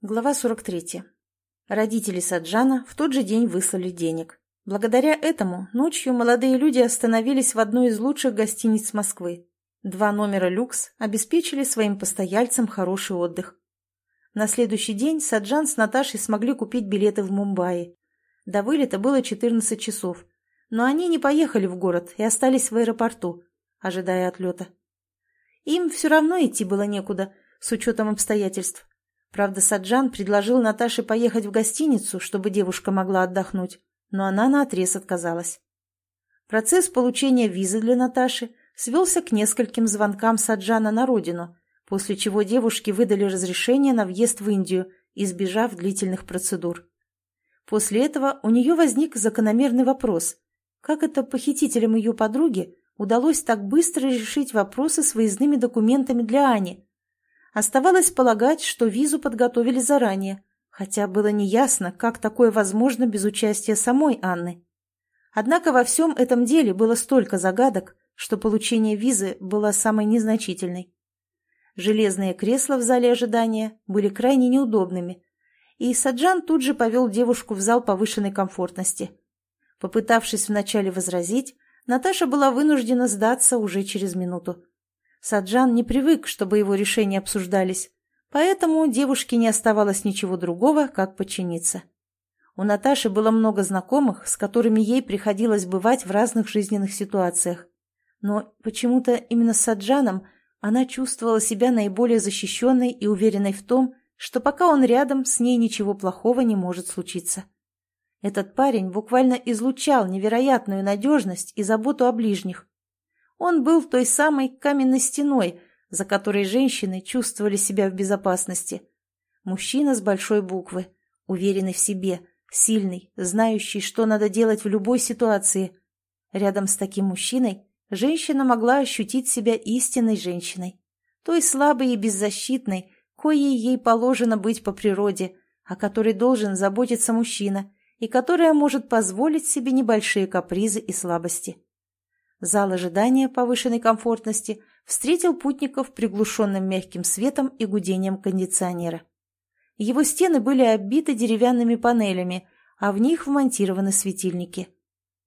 Глава 43. Родители Саджана в тот же день выслали денег. Благодаря этому ночью молодые люди остановились в одной из лучших гостиниц Москвы. Два номера люкс обеспечили своим постояльцам хороший отдых. На следующий день Саджан с Наташей смогли купить билеты в Мумбаи. До вылета было 14 часов, но они не поехали в город и остались в аэропорту, ожидая отлета. Им все равно идти было некуда, с учетом обстоятельств. Правда, Саджан предложил Наташе поехать в гостиницу, чтобы девушка могла отдохнуть, но она наотрез отказалась. Процесс получения визы для Наташи свелся к нескольким звонкам Саджана на родину, после чего девушке выдали разрешение на въезд в Индию, избежав длительных процедур. После этого у нее возник закономерный вопрос, как это похитителям ее подруги удалось так быстро решить вопросы с выездными документами для Ани, Оставалось полагать, что визу подготовили заранее, хотя было неясно, как такое возможно без участия самой Анны. Однако во всем этом деле было столько загадок, что получение визы было самой незначительной. Железные кресла в зале ожидания были крайне неудобными, и Саджан тут же повел девушку в зал повышенной комфортности. Попытавшись вначале возразить, Наташа была вынуждена сдаться уже через минуту. Саджан не привык, чтобы его решения обсуждались, поэтому девушке не оставалось ничего другого, как подчиниться. У Наташи было много знакомых, с которыми ей приходилось бывать в разных жизненных ситуациях. Но почему-то именно с Саджаном она чувствовала себя наиболее защищенной и уверенной в том, что пока он рядом, с ней ничего плохого не может случиться. Этот парень буквально излучал невероятную надежность и заботу о ближних, он был той самой каменной стеной, за которой женщины чувствовали себя в безопасности. Мужчина с большой буквы, уверенный в себе, сильный, знающий, что надо делать в любой ситуации. Рядом с таким мужчиной женщина могла ощутить себя истинной женщиной, той слабой и беззащитной, коей ей положено быть по природе, о которой должен заботиться мужчина и которая может позволить себе небольшие капризы и слабости. Зал ожидания повышенной комфортности встретил путников приглушенным мягким светом и гудением кондиционера. Его стены были оббиты деревянными панелями, а в них вмонтированы светильники.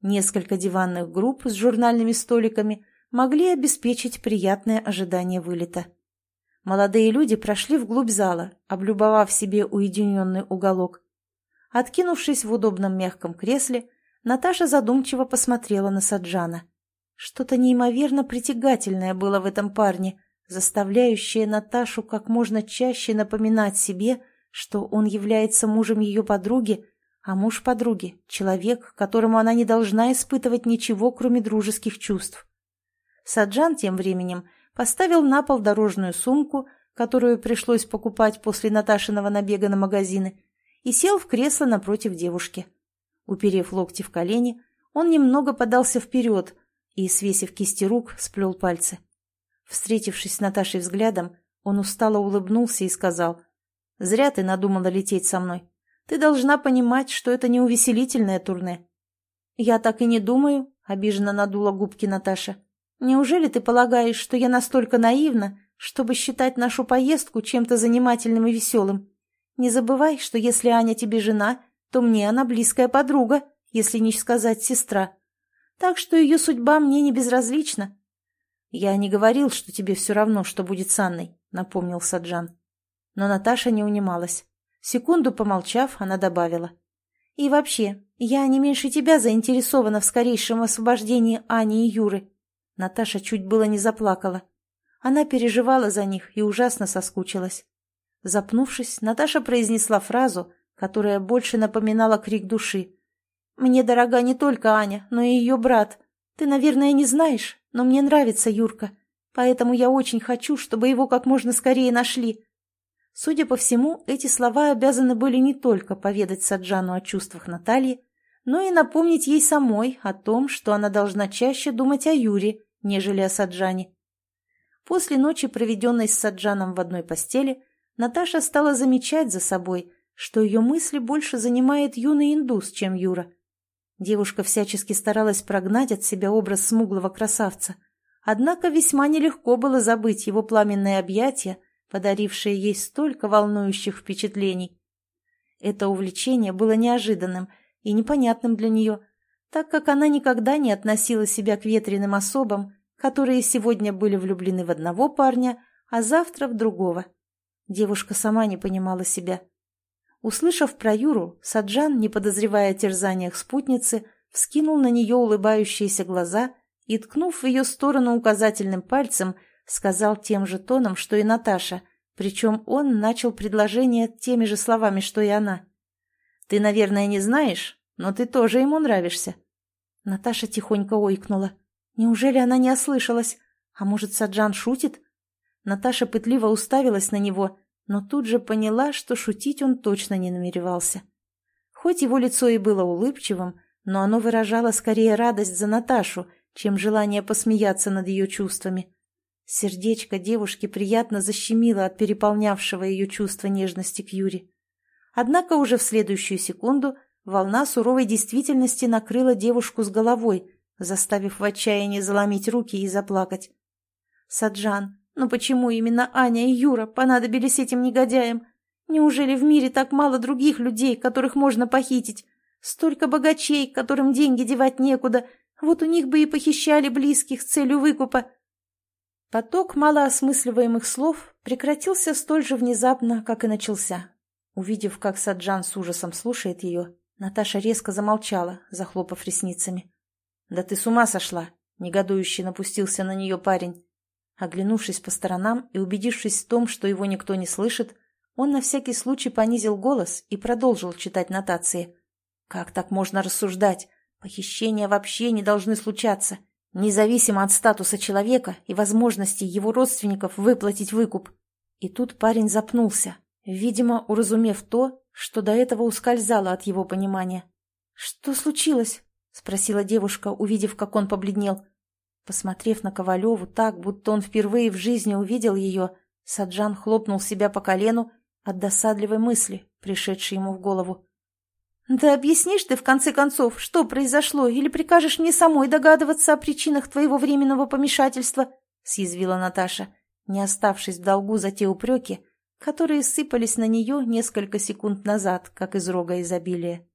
Несколько диванных групп с журнальными столиками могли обеспечить приятное ожидание вылета. Молодые люди прошли вглубь зала, облюбовав себе уединенный уголок. Откинувшись в удобном мягком кресле, Наташа задумчиво посмотрела на Саджана. Что-то неимоверно притягательное было в этом парне, заставляющее Наташу как можно чаще напоминать себе, что он является мужем ее подруги, а муж подруги — человек, которому она не должна испытывать ничего, кроме дружеских чувств. Саджан тем временем поставил на пол дорожную сумку, которую пришлось покупать после Наташиного набега на магазины, и сел в кресло напротив девушки. Уперев локти в колени, он немного подался вперед, и, свесив кисти рук, сплел пальцы. Встретившись с Наташей взглядом, он устало улыбнулся и сказал, «Зря ты надумала лететь со мной. Ты должна понимать, что это не увеселительное турне». «Я так и не думаю», — обиженно надула губки Наташа. «Неужели ты полагаешь, что я настолько наивна, чтобы считать нашу поездку чем-то занимательным и веселым? Не забывай, что если Аня тебе жена, то мне она близкая подруга, если не сказать сестра так что ее судьба мне не безразлична. — Я не говорил, что тебе все равно, что будет с Анной, — напомнил Саджан. Но Наташа не унималась. Секунду помолчав, она добавила. — И вообще, я не меньше тебя заинтересована в скорейшем освобождении Ани и Юры. Наташа чуть было не заплакала. Она переживала за них и ужасно соскучилась. Запнувшись, Наташа произнесла фразу, которая больше напоминала крик души. Мне дорога не только Аня, но и ее брат. Ты, наверное, не знаешь, но мне нравится Юрка, поэтому я очень хочу, чтобы его как можно скорее нашли». Судя по всему, эти слова обязаны были не только поведать Саджану о чувствах Натальи, но и напомнить ей самой о том, что она должна чаще думать о Юре, нежели о Саджане. После ночи, проведенной с Саджаном в одной постели, Наташа стала замечать за собой, что ее мысли больше занимает юный индус, чем Юра. Девушка всячески старалась прогнать от себя образ смуглого красавца. Однако весьма нелегко было забыть его пламенное объятия, подарившее ей столько волнующих впечатлений. Это увлечение было неожиданным и непонятным для нее, так как она никогда не относила себя к ветреным особам, которые сегодня были влюблены в одного парня, а завтра в другого. Девушка сама не понимала себя. Услышав про Юру, Саджан, не подозревая о терзаниях спутницы, вскинул на нее улыбающиеся глаза и, ткнув в ее сторону указательным пальцем, сказал тем же тоном, что и Наташа, причем он начал предложение теми же словами, что и она. «Ты, наверное, не знаешь, но ты тоже ему нравишься». Наташа тихонько ойкнула. Неужели она не ослышалась? А может, Саджан шутит? Наташа пытливо уставилась на него, но тут же поняла, что шутить он точно не намеревался. Хоть его лицо и было улыбчивым, но оно выражало скорее радость за Наташу, чем желание посмеяться над ее чувствами. Сердечко девушки приятно защемило от переполнявшего ее чувства нежности к Юре. Однако уже в следующую секунду волна суровой действительности накрыла девушку с головой, заставив в отчаянии заломить руки и заплакать. «Саджан, ну почему именно Аня и Юра понадобились этим негодяям? Неужели в мире так мало других людей, которых можно похитить? Столько богачей, которым деньги девать некуда, вот у них бы и похищали близких с целью выкупа». Поток малоосмысливаемых слов прекратился столь же внезапно, как и начался. Увидев, как Саджан с ужасом слушает ее, Наташа резко замолчала, захлопав ресницами. «Да ты с ума сошла!» — негодующе напустился на нее парень. Оглянувшись по сторонам и убедившись в том, что его никто не слышит, он на всякий случай понизил голос и продолжил читать нотации. «Как так можно рассуждать? Похищения вообще не должны случаться, независимо от статуса человека и возможности его родственников выплатить выкуп». И тут парень запнулся, видимо, уразумев то, что до этого ускользало от его понимания. «Что случилось?» — спросила девушка, увидев, как он побледнел. Посмотрев на Ковалеву так, будто он впервые в жизни увидел ее, Саджан хлопнул себя по колену от досадливой мысли, пришедшей ему в голову. «Да объяснишь ты, в конце концов, что произошло, или прикажешь мне самой догадываться о причинах твоего временного помешательства?» — съязвила Наташа, не оставшись в долгу за те упреки, которые сыпались на нее несколько секунд назад, как из рога изобилия.